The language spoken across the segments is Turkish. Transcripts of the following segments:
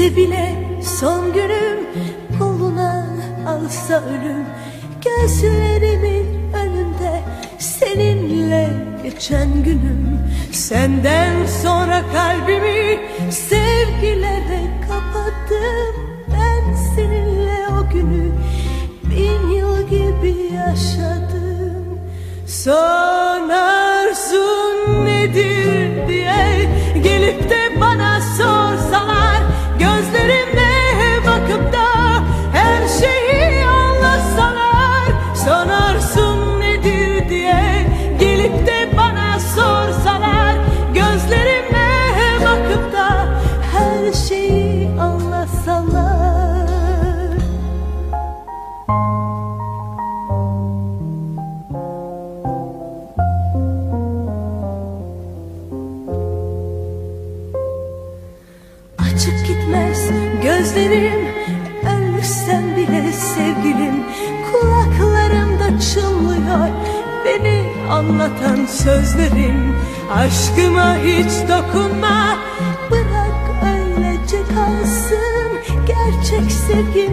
Bitse bile son günüm Koluna alsa ölüm. Gözlerimin önünde Seninle geçen günüm. Senden sonra kalbimi Sevgilere kapattım. Ben seninle o günü Bin yıl gibi yaşadım. Sonra Açık gitmez. Gözlerim Ölsem bile sevgilim Kulaklarımda çınlıyor Beni anlatan sözlerim. Aşkıma hiç dokunma Bırak öylece kalsın. Gerçek sevgi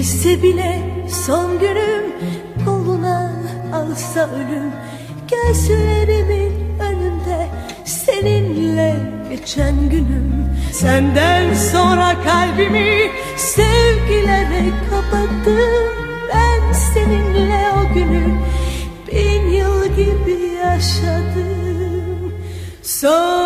Gelse bile son günüm koluna alsa ölüm. Gözlerimin önünde seninle geçen günüm. Senden sonra kalbimi sevgilere kapattım. Ben seninle o günü bin yıl gibi yaşadım. Son